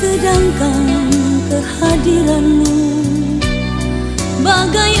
sedangkan kehadiranmu. Bagai